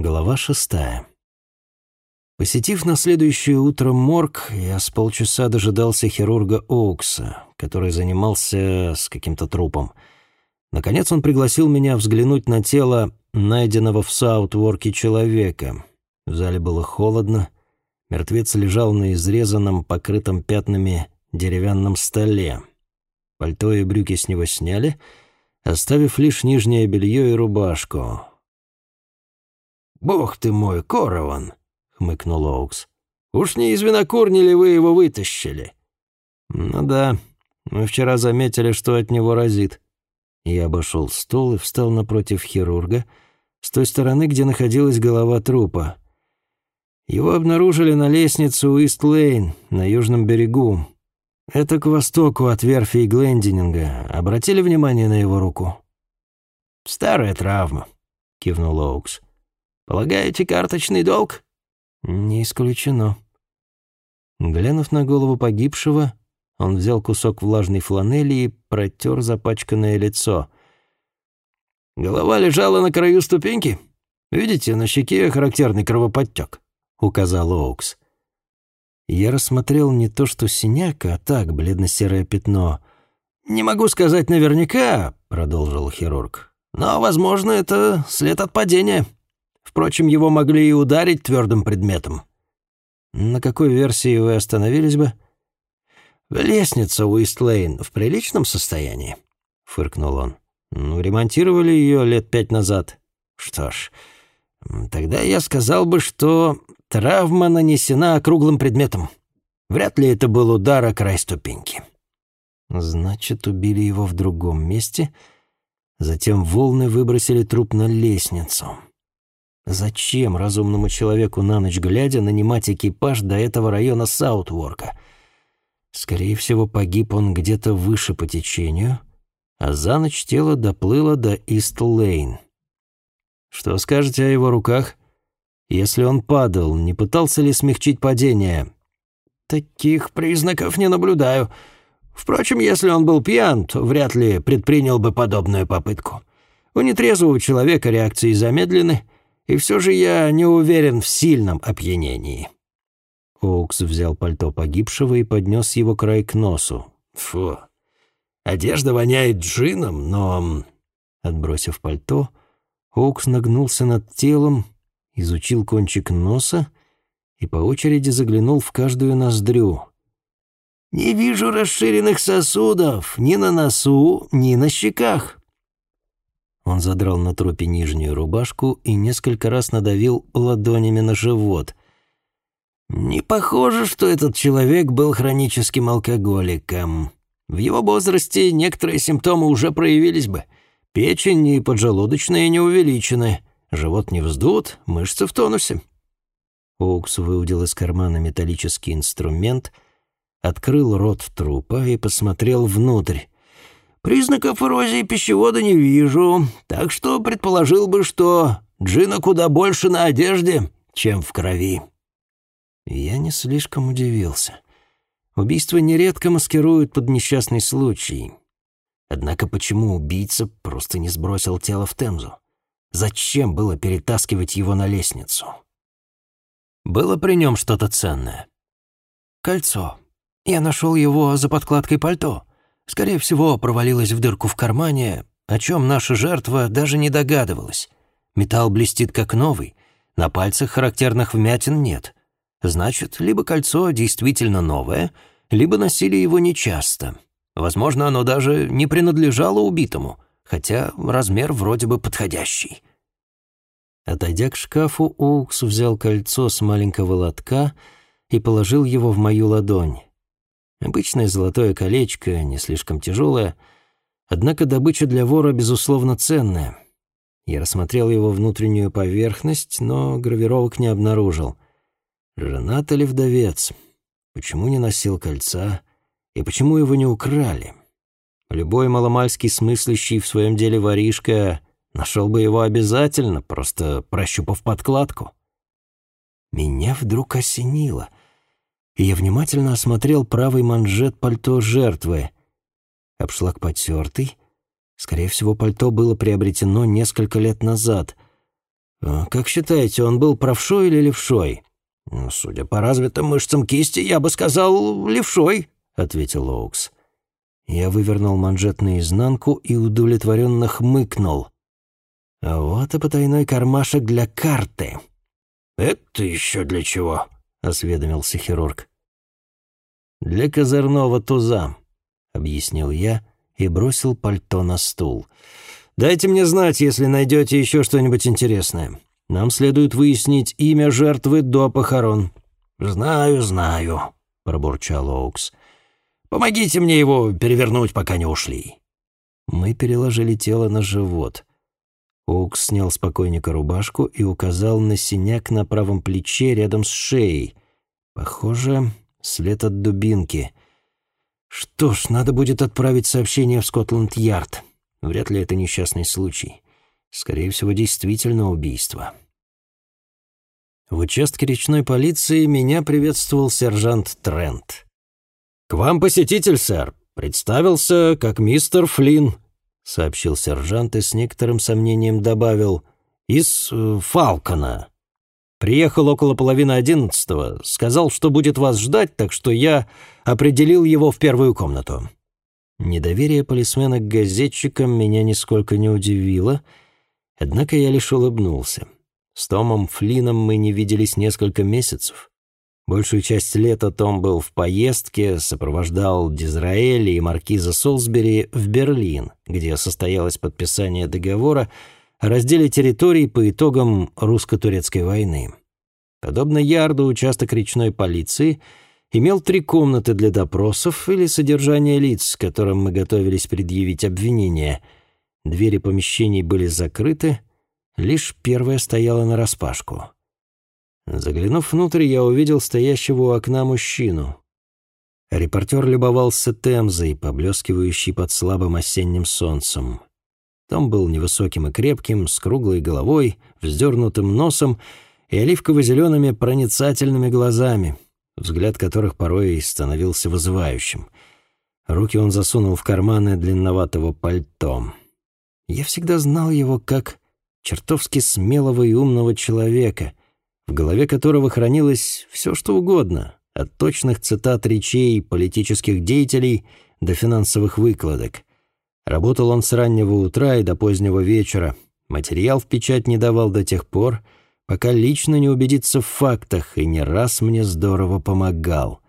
Глава шестая. Посетив на следующее утро морг, я с полчаса дожидался хирурга Оукса, который занимался с каким-то трупом. Наконец он пригласил меня взглянуть на тело найденного в Саутворке человека. В зале было холодно. Мертвец лежал на изрезанном, покрытом пятнами деревянном столе. Пальто и брюки с него сняли, оставив лишь нижнее белье и рубашку. «Бог ты мой, Корован!» — хмыкнул Оукс. «Уж не из винокурни ли вы его вытащили?» «Ну да, мы вчера заметили, что от него разит». Я обошел стол и встал напротив хирурга, с той стороны, где находилась голова трупа. Его обнаружили на лестнице Уист-Лейн, на южном берегу. Это к востоку от верфи Глендининга. Обратили внимание на его руку? «Старая травма», — кивнул Оукс. Полагаете, карточный долг?» «Не исключено». Глянув на голову погибшего, он взял кусок влажной фланели и протер запачканное лицо. «Голова лежала на краю ступеньки. Видите, на щеке характерный кровоподтек», — указал Оукс. Я рассмотрел не то что синяк, а так, бледно-серое пятно. «Не могу сказать наверняка», — продолжил хирург. «Но, возможно, это след от падения». Впрочем, его могли и ударить твердым предметом. На какой версии вы остановились бы? Лестница Уистлейн в приличном состоянии, фыркнул он. Ну, ремонтировали ее лет пять назад. Что ж, тогда я сказал бы, что травма нанесена округлым предметом. Вряд ли это был удар о край ступеньки. Значит, убили его в другом месте, затем волны выбросили труп на лестницу. Зачем разумному человеку на ночь глядя нанимать экипаж до этого района Саутворка? Скорее всего, погиб он где-то выше по течению, а за ночь тело доплыло до Ист-Лейн. Что скажете о его руках? Если он падал, не пытался ли смягчить падение? Таких признаков не наблюдаю. Впрочем, если он был пьян, то вряд ли предпринял бы подобную попытку. У нетрезвого человека реакции замедлены — и все же я не уверен в сильном опьянении». Оукс взял пальто погибшего и поднес его край к носу. «Фу, одежда воняет джином, но...» Отбросив пальто, Оукс нагнулся над телом, изучил кончик носа и по очереди заглянул в каждую ноздрю. «Не вижу расширенных сосудов ни на носу, ни на щеках». Он задрал на трупе нижнюю рубашку и несколько раз надавил ладонями на живот. «Не похоже, что этот человек был хроническим алкоголиком. В его возрасте некоторые симптомы уже проявились бы. Печень и поджелудочные не увеличены, живот не вздут, мышцы в тонусе». Оукс выудил из кармана металлический инструмент, открыл рот трупа и посмотрел внутрь. Признаков эрозии пищевода не вижу, так что предположил бы, что джина куда больше на одежде, чем в крови». Я не слишком удивился. Убийство нередко маскируют под несчастный случай. Однако почему убийца просто не сбросил тело в Темзу? Зачем было перетаскивать его на лестницу? Было при нем что-то ценное. «Кольцо. Я нашел его за подкладкой пальто. Скорее всего, провалилась в дырку в кармане, о чем наша жертва даже не догадывалась. Металл блестит как новый, на пальцах характерных вмятин нет. Значит, либо кольцо действительно новое, либо носили его нечасто. Возможно, оно даже не принадлежало убитому, хотя размер вроде бы подходящий. Отойдя к шкафу, Укс взял кольцо с маленького лотка и положил его в мою ладонь. Обычное золотое колечко, не слишком тяжелое, однако добыча для вора, безусловно, ценная. Я рассмотрел его внутреннюю поверхность, но гравировок не обнаружил. Женат или вдовец? Почему не носил кольца? И почему его не украли? Любой маломальский смыслящий в своем деле воришка нашел бы его обязательно, просто прощупав подкладку. Меня вдруг осенило — и я внимательно осмотрел правый манжет пальто жертвы. Обшлаг потертый. Скорее всего, пальто было приобретено несколько лет назад. А «Как считаете, он был правшой или левшой?» «Ну, «Судя по развитым мышцам кисти, я бы сказал, левшой», — ответил Оукс. Я вывернул манжет наизнанку и удовлетворенно хмыкнул. А вот и потайной кармашек для карты. «Это еще для чего?» — осведомился хирург. «Для козырного туза», — объяснил я и бросил пальто на стул. «Дайте мне знать, если найдете еще что-нибудь интересное. Нам следует выяснить имя жертвы до похорон». «Знаю, знаю», — пробурчал Оукс. Помогите мне его перевернуть, пока не ушли». Мы переложили тело на живот. Оукс снял с рубашку и указал на синяк на правом плече рядом с шеей. Похоже, след от дубинки. Что ж, надо будет отправить сообщение в Скотланд-Ярд. Вряд ли это несчастный случай. Скорее всего, действительно убийство. В участке речной полиции меня приветствовал сержант Трент. «К вам посетитель, сэр. Представился как мистер Флинн», — сообщил сержант и с некоторым сомнением добавил. «Из э, Фалкона. Приехал около половины одиннадцатого. Сказал, что будет вас ждать, так что я определил его в первую комнату». Недоверие полисмена к газетчикам меня нисколько не удивило, однако я лишь улыбнулся. С Томом Флином мы не виделись несколько месяцев. Большую часть лета Том был в поездке, сопровождал Дизраэля и маркиза Солсбери в Берлин, где состоялось подписание договора о разделе территорий по итогам русско-турецкой войны. Подобно Ярду, участок речной полиции имел три комнаты для допросов или содержания лиц, которым мы готовились предъявить обвинение. Двери помещений были закрыты, лишь первая стояла нараспашку. Заглянув внутрь, я увидел стоящего у окна мужчину. Репортер любовался темзой, поблескивающей под слабым осенним солнцем. Том был невысоким и крепким, с круглой головой, вздернутым носом и оливково-зелеными проницательными глазами, взгляд которых порой становился вызывающим. Руки он засунул в карманы длинноватого пальто. Я всегда знал его как чертовски смелого и умного человека, в голове которого хранилось все, что угодно, от точных цитат речей политических деятелей до финансовых выкладок. Работал он с раннего утра и до позднего вечера. Материал в печать не давал до тех пор, пока лично не убедится в фактах, и не раз мне здорово помогал.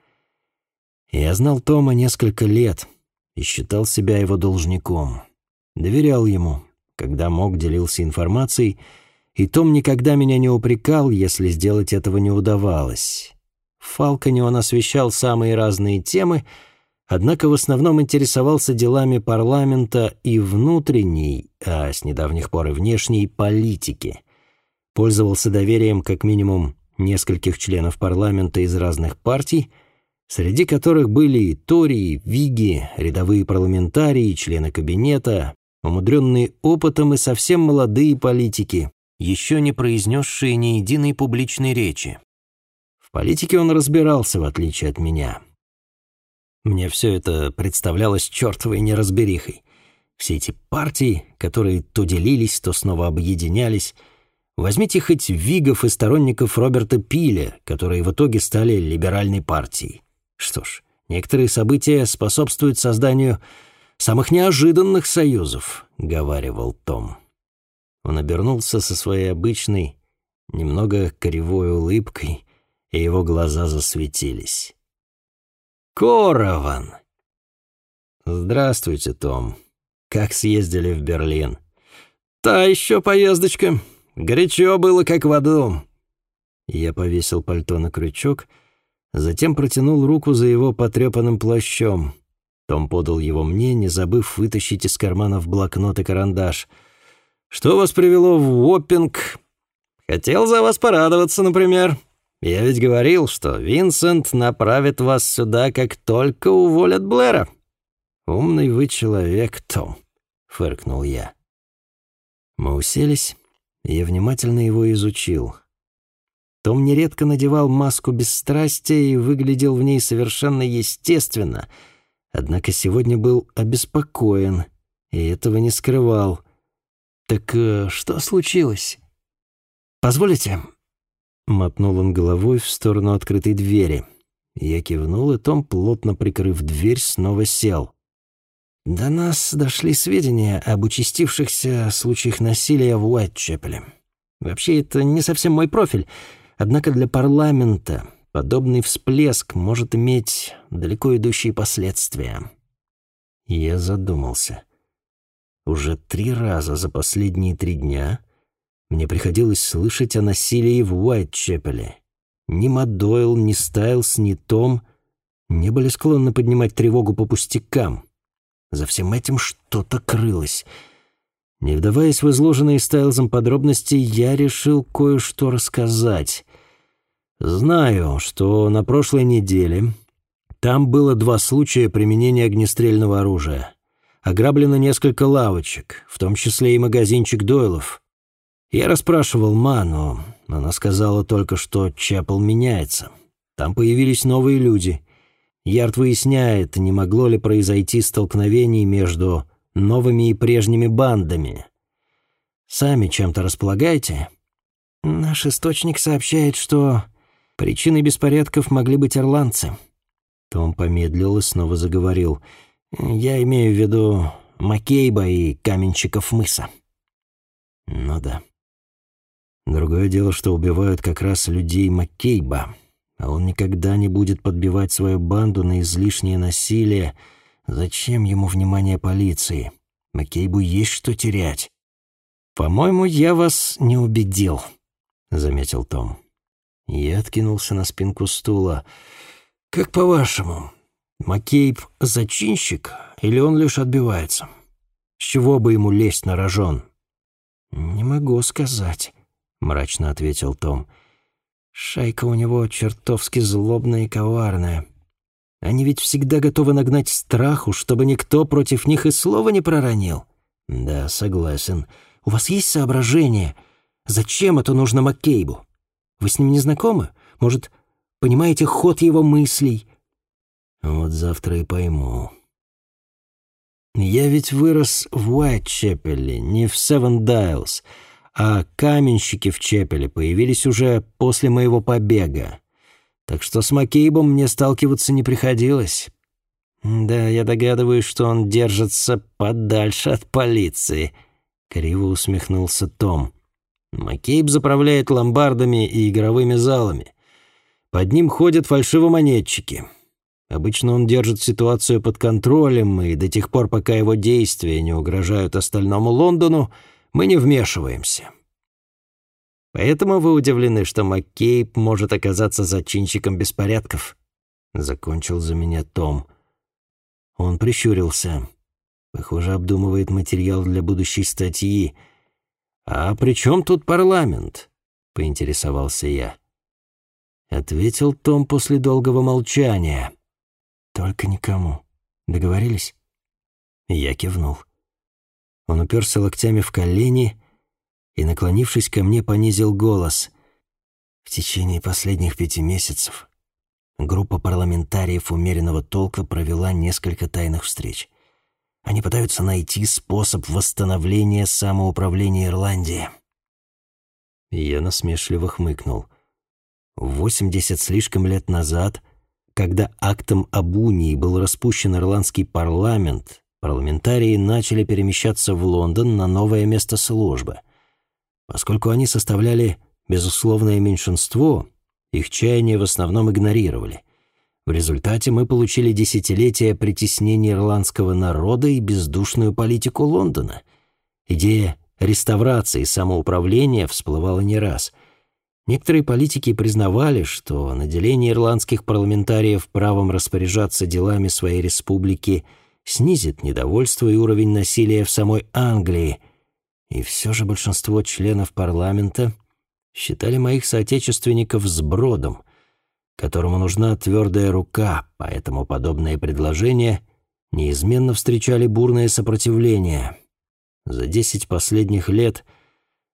Я знал Тома несколько лет и считал себя его должником. Доверял ему, когда мог делился информацией, и Том никогда меня не упрекал, если сделать этого не удавалось. В Фалконе он освещал самые разные темы, однако в основном интересовался делами парламента и внутренней, а с недавних пор и внешней политики. Пользовался доверием как минимум нескольких членов парламента из разных партий, среди которых были и Тори, Виги, рядовые парламентарии, члены кабинета, умудренные опытом и совсем молодые политики, еще не произнесшие ни единой публичной речи. В политике он разбирался, в отличие от меня. Мне все это представлялось чертовой неразберихой. Все эти партии, которые то делились, то снова объединялись. Возьмите хоть Вигов и сторонников Роберта Пиля, которые в итоге стали либеральной партией. Что ж, некоторые события способствуют созданию самых неожиданных союзов, — говаривал Том. Он обернулся со своей обычной, немного кривой улыбкой, и его глаза засветились. «Корован!» «Здравствуйте, Том. Как съездили в Берлин?» «Та еще поездочка. Горячо было, как в аду». Я повесил пальто на крючок, затем протянул руку за его потрепанным плащом. Том подал его мне, не забыв вытащить из кармана в блокнот и карандаш — что вас привело в Уоппинг? Хотел за вас порадоваться, например. Я ведь говорил, что Винсент направит вас сюда, как только уволят Блэра. Умный вы человек, Том, фыркнул я. Мы уселись, я внимательно его изучил. Том нередко надевал маску бесстрастия и выглядел в ней совершенно естественно, однако сегодня был обеспокоен и этого не скрывал — «Так э, что случилось?» позволите?» Мотнул он головой в сторону открытой двери. Я кивнул, и Том, плотно прикрыв дверь, снова сел. До нас дошли сведения об участившихся случаях насилия в Уайтчепеле. Вообще, это не совсем мой профиль, однако для парламента подобный всплеск может иметь далеко идущие последствия. Я задумался. Уже три раза за последние три дня мне приходилось слышать о насилии в Уайтчепеле. Ни Мадойл, ни Стайлс, ни Том не были склонны поднимать тревогу по пустякам. За всем этим что-то крылось. Не вдаваясь в изложенные Стайлзом подробности, я решил кое-что рассказать. Знаю, что на прошлой неделе там было два случая применения огнестрельного оружия. Ограблено несколько лавочек, в том числе и магазинчик Дойлов. Я расспрашивал Ману, она сказала только, что Чапл меняется. Там появились новые люди. Ярд выясняет, не могло ли произойти столкновение между новыми и прежними бандами. Сами чем-то располагаете? Наш источник сообщает, что причиной беспорядков могли быть ирландцы. Том помедлил и снова заговорил. Я имею в виду Маккейба и каменщиков мыса. Ну да. Другое дело, что убивают как раз людей Маккейба, а он никогда не будет подбивать свою банду на излишнее насилие. Зачем ему внимание полиции? Маккейбу есть что терять. «По-моему, я вас не убедил», — заметил Том. Я откинулся на спинку стула. «Как по-вашему, Маккейб — зачинщик или он лишь отбивается? С чего бы ему лезть на рожон?» «Не могу сказать». — мрачно ответил Том. «Шайка у него чертовски злобная и коварная. Они ведь всегда готовы нагнать страху, чтобы никто против них и слова не проронил». «Да, согласен. У вас есть соображение, зачем это нужно Маккейбу? Вы с ним не знакомы? Может, понимаете ход его мыслей?» «Вот завтра и пойму». «Я ведь вырос в Уайтчепеле, не в Севен Дайлс» а каменщики в Чепеле появились уже после моего побега. Так что с Маккейбом мне сталкиваться не приходилось. Да, я догадываюсь, что он держится подальше от полиции. Криво усмехнулся Том. Маккейб заправляет ломбардами и игровыми залами. Под ним ходят фальшивомонетчики. Обычно он держит ситуацию под контролем, и до тех пор, пока его действия не угрожают остальному Лондону, мы не вмешиваемся. Поэтому вы удивлены, что Маккейб может оказаться зачинщиком беспорядков?» Закончил за меня Том. Он прищурился. Похоже, обдумывает материал для будущей статьи. «А при чем тут парламент?» — поинтересовался я. Ответил Том после долгого молчания. «Только никому. Договорились?» Я кивнул. Он уперся локтями в колени и, наклонившись ко мне, понизил голос. В течение последних пяти месяцев группа парламентариев умеренного толка провела несколько тайных встреч. Они пытаются найти способ восстановления самоуправления Ирландии. Я насмешливо хмыкнул. Восемьдесят слишком лет назад, когда актом об унии был распущен ирландский парламент, парламентарии начали перемещаться в Лондон на новое место службы. Поскольку они составляли безусловное меньшинство, их чаяния в основном игнорировали. В результате мы получили десятилетия притеснения ирландского народа и бездушную политику Лондона. Идея реставрации самоуправления всплывала не раз. Некоторые политики признавали, что наделение ирландских парламентариев правом распоряжаться делами своей республики – снизит недовольство и уровень насилия в самой Англии. И все же большинство членов парламента считали моих соотечественников сбродом, которому нужна твердая рука, поэтому подобные предложения неизменно встречали бурное сопротивление. За десять последних лет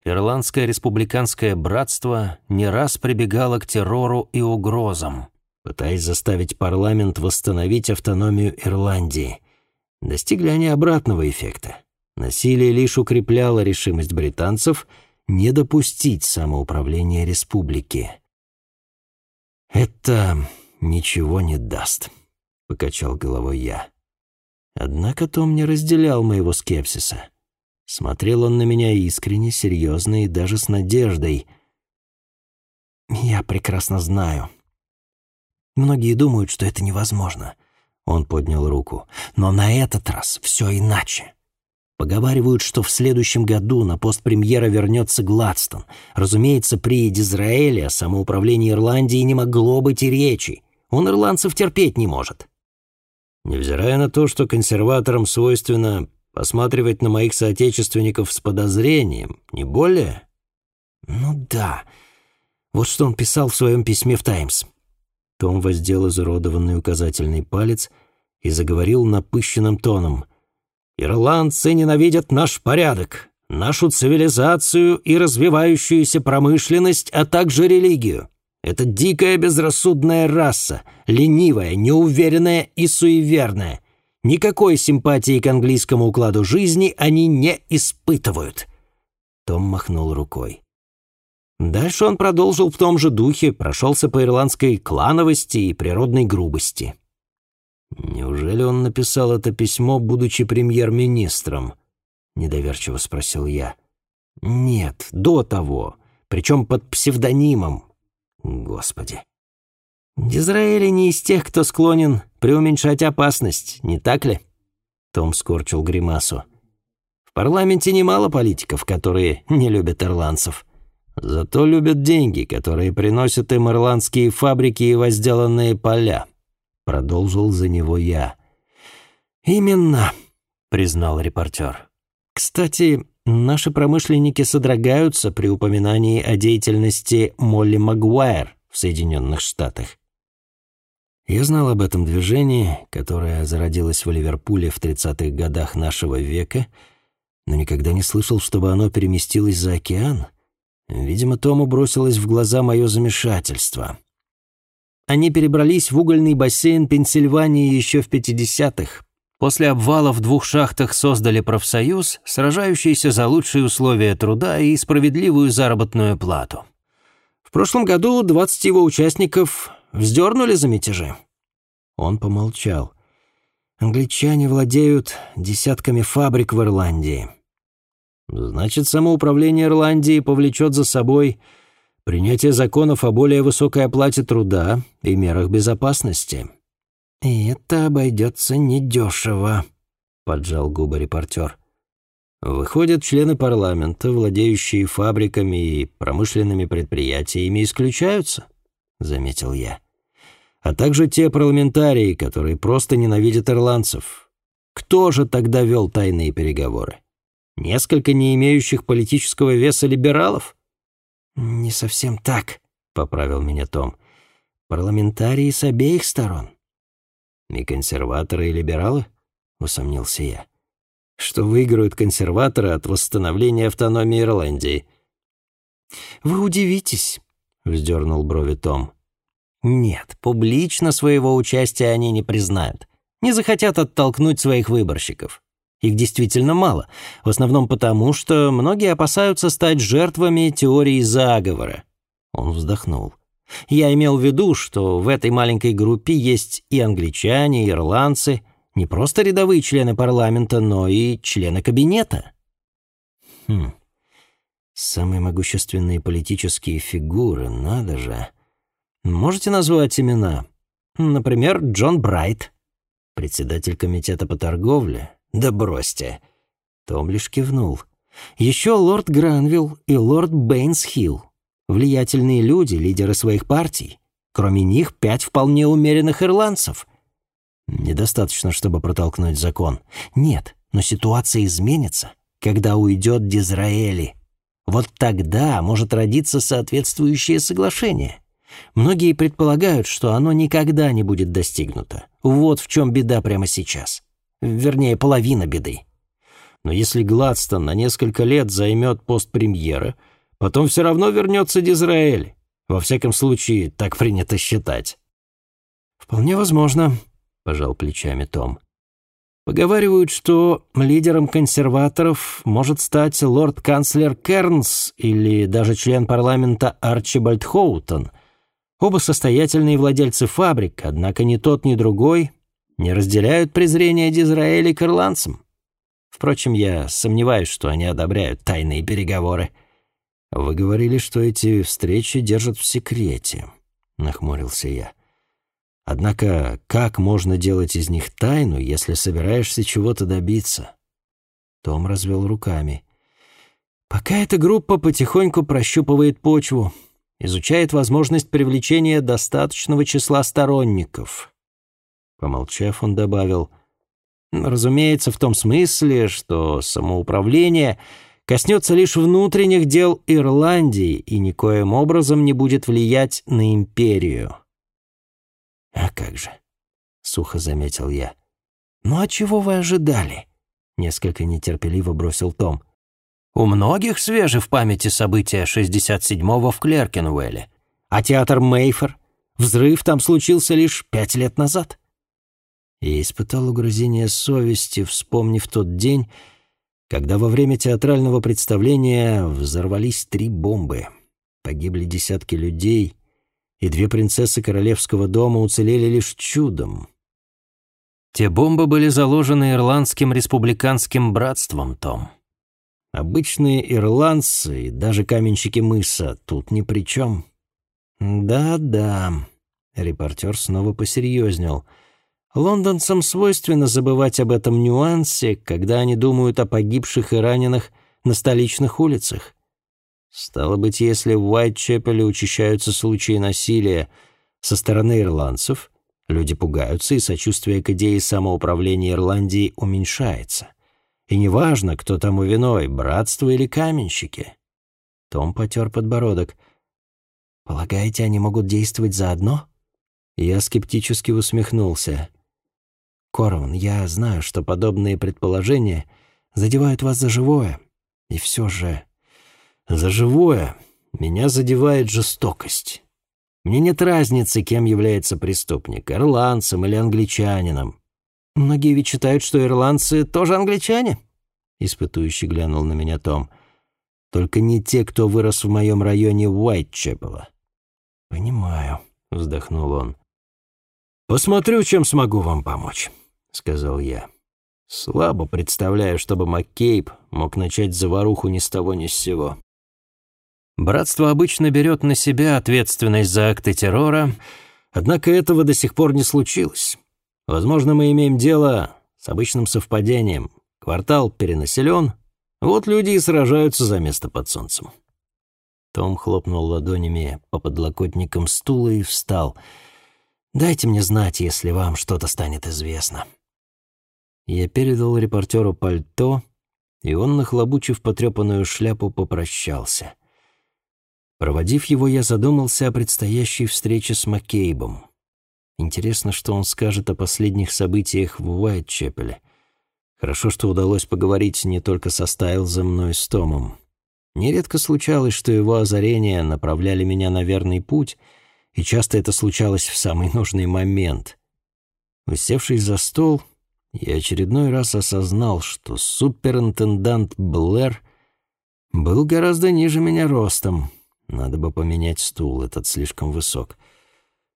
Ирландское республиканское братство не раз прибегало к террору и угрозам, пытаясь заставить парламент восстановить автономию Ирландии. Достигли они обратного эффекта. Насилие лишь укрепляло решимость британцев не допустить самоуправления республики. «Это ничего не даст», — покачал головой я. Однако Том не разделял моего скепсиса. Смотрел он на меня искренне, серьезно и даже с надеждой. «Я прекрасно знаю. Многие думают, что это невозможно». Он поднял руку. «Но на этот раз все иначе. Поговаривают, что в следующем году на пост премьера вернется Гладстон. Разумеется, при Дизраэле о самоуправлении Ирландии не могло быть и речи. Он ирландцев терпеть не может. Невзирая на то, что консерваторам свойственно посматривать на моих соотечественников с подозрением, не более? Ну да. Вот что он писал в своем письме в «Таймс». Том воздел изуродованный указательный палец и заговорил напыщенным тоном — Ирландцы ненавидят наш порядок, нашу цивилизацию и развивающуюся промышленность, а также религию. Это дикая безрассудная раса, ленивая, неуверенная и суеверная. Никакой симпатии к английскому укладу жизни они не испытывают. Том махнул рукой. Дальше он продолжил в том же духе, прошелся по ирландской клановости и природной грубости. «Неужели он написал это письмо, будучи премьер-министром?» — недоверчиво спросил я. «Нет, до того, причем под псевдонимом. Господи!» «Дизраэли не из тех, кто склонен преуменьшать опасность, не так ли?» Том скорчил гримасу. «В парламенте немало политиков, которые не любят ирландцев. Зато любят деньги, которые приносят им ирландские фабрики и возделанные поля. Продолжил за него я. «Именно», — признал репортер. «Кстати, наши промышленники содрогаются при упоминании о деятельности Молли Магуайр в Соединенных Штатах. Я знал об этом движении, которое зародилось в Ливерпуле в 30-х годах нашего века, но никогда не слышал, чтобы оно переместилось за океан. Видимо, Тому бросилось в глаза мое замешательство. Они перебрались в угольный бассейн Пенсильвании еще в 50-х. После обвала в двух шахтах создали профсоюз, сражающийся за лучшие условия труда и справедливую заработную плату. В прошлом году 20 его участников вздернули за мятежи. Он помолчал. Англичане владеют десятками фабрик в Ирландии. Значит, самоуправление Ирландии повлечет за собой принятие законов о более высокой оплате труда и мерах безопасности. «И это обойдется недешево», — поджал губы репортер. Выходят, члены парламента, владеющие фабриками и промышленными предприятиями, исключаются, заметил я. А также те парламентарии, которые просто ненавидят ирландцев. Кто же тогда вел тайные переговоры? Несколько не имеющих политического веса либералов? «Не совсем так», — поправил меня Том. «Парламентарии с обеих сторон». «И консерваторы, и либералы?» — усомнился я. «Что выиграют консерваторы от восстановления автономии Ирландии?» «Вы удивитесь», — вздернул брови Том. «Нет, публично своего участия они не признают. Не захотят оттолкнуть своих выборщиков. Их действительно мало, в основном потому, что многие опасаются стать жертвами теории заговора. Он вздохнул. Я имел в виду, что в этой маленькой группе есть и англичане, и ирландцы, не просто рядовые члены парламента, но и члены кабинета. Хм. Самые могущественные политические фигуры, надо же. Можете назвать имена? Например, Джон Брайт, председатель комитета по торговле, «Да бросьте!» Том лишь кивнул. «Еще лорд Гранвилл и лорд Бэйнсхилл. Влиятельные люди, лидеры своих партий. Кроме них пять вполне умеренных ирландцев. Недостаточно, чтобы протолкнуть закон. Нет, но ситуация изменится, когда уйдет Дизраэли. Вот тогда может родиться соответствующее соглашение. Многие предполагают, что оно никогда не будет достигнуто. Вот в чем беда прямо сейчас. Вернее, половина беды. Но если Гладстон на несколько лет займет пост премьера, потом все равно вернется Дизраэль. Во всяком случае, так принято считать. «Вполне возможно», — пожал плечами Том. Поговаривают, что лидером консерваторов может стать лорд-канцлер Кернс или даже член парламента Арчибальд Хоутон. Оба состоятельные владельцы фабрик, однако ни тот, ни другой не разделяют презрение Дизраэля к ирландцам. Впрочем, я сомневаюсь, что они одобряют тайные переговоры. «Вы говорили, что эти встречи держат в секрете», — нахмурился я. Однако как можно делать из них тайну, если собираешься чего-то добиться? Том развел руками. Пока эта группа потихоньку прощупывает почву, изучает возможность привлечения достаточного числа сторонников. Помолчав, он добавил, разумеется, в том смысле, что самоуправление коснется лишь внутренних дел Ирландии и никоим образом не будет влиять на империю. «А как же?» — сухо заметил я. «Ну а чего вы ожидали?» — несколько нетерпеливо бросил Том. «У многих свежи в памяти события 67-го в Клеркенуэле. А театр Мейфер? Взрыв там случился лишь пять лет назад». Я испытал угрызение совести, вспомнив тот день, когда во время театрального представления взорвались три бомбы. Погибли десятки людей — и две принцессы королевского дома уцелели лишь чудом. Те бомбы были заложены ирландским республиканским братством, Том. Обычные ирландцы и даже каменщики мыса тут ни при чем. Да-да, репортер снова посерьезнел. Лондонцам свойственно забывать об этом нюансе, когда они думают о погибших и раненых на столичных улицах. Стало быть, если в Уайтчепеле учащаются случаи насилия со стороны ирландцев, люди пугаются, и сочувствие к идее самоуправления Ирландии уменьшается. И неважно, кто тому виной, братство или каменщики. Том потер подбородок. «Полагаете, они могут действовать заодно?» Я скептически усмехнулся. «Корван, я знаю, что подобные предположения задевают вас за живое, и все же за живое меня задевает жестокость. Мне нет разницы, кем является преступник, ирландцем или англичанином. Многие ведь считают, что ирландцы тоже англичане. Испытующий глянул на меня Том. Только не те, кто вырос в моем районе Уайтчепела. «Понимаю», — вздохнул он. «Посмотрю, чем смогу вам помочь», — сказал я. Слабо представляю, чтобы Маккейб мог начать заваруху ни с того ни с сего. Братство обычно берет на себя ответственность за акты террора, однако этого до сих пор не случилось. Возможно, мы имеем дело с обычным совпадением. Квартал перенаселен, вот люди и сражаются за место под солнцем. Том хлопнул ладонями по подлокотникам стула и встал. «Дайте мне знать, если вам что-то станет известно». Я передал репортеру пальто, и он, нахлобучив потрепанную шляпу, попрощался — Проводив его, я задумался о предстоящей встрече с Маккейбом. Интересно, что он скажет о последних событиях в Уайтчепеле. Хорошо, что удалось поговорить не только со Стайлзом, но и с Томом. Нередко случалось, что его озарения направляли меня на верный путь, и часто это случалось в самый нужный момент. Усевшись за стол, я очередной раз осознал, что суперинтендант Блэр был гораздо ниже меня ростом, надо бы поменять стул, этот слишком высок.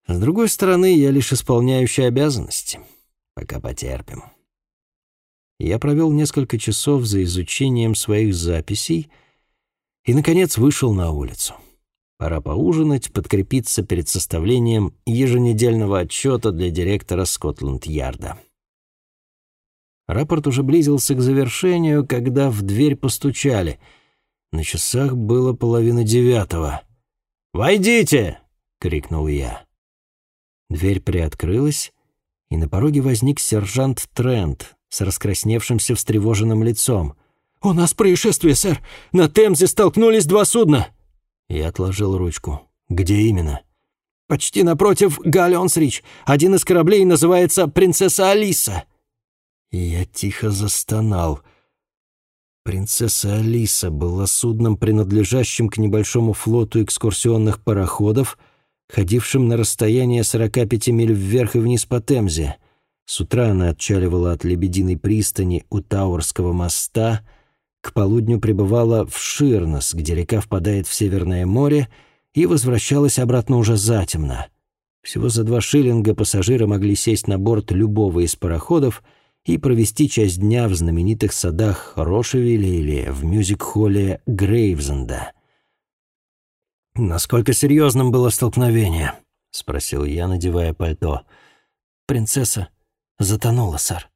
С другой стороны, я лишь исполняющий обязанности. Пока потерпим. Я провел несколько часов за изучением своих записей и, наконец, вышел на улицу. Пора поужинать, подкрепиться перед составлением еженедельного отчета для директора Скотланд-Ярда. Рапорт уже близился к завершению, когда в дверь постучали — на часах было половина девятого. «Войдите!» — крикнул я. Дверь приоткрылась, и на пороге возник сержант Трент с раскрасневшимся встревоженным лицом. «У нас происшествие, сэр! На Темзе столкнулись два судна!» Я отложил ручку. «Где именно?» «Почти напротив Галлионсрич. Один из кораблей называется «Принцесса Алиса». И я тихо застонал — Принцесса Алиса была судном, принадлежащим к небольшому флоту экскурсионных пароходов, ходившим на расстояние 45 миль вверх и вниз по Темзе. С утра она отчаливала от Лебединой пристани у Тауэрского моста, к полудню прибывала в Ширнос, где река впадает в Северное море, и возвращалась обратно уже затемно. Всего за два шиллинга пассажиры могли сесть на борт любого из пароходов и провести часть дня в знаменитых садах Рошевилля или в мюзик-холле Грейвзенда. «Насколько серьезным было столкновение?» — спросил я, надевая пальто. «Принцесса затонула, сэр».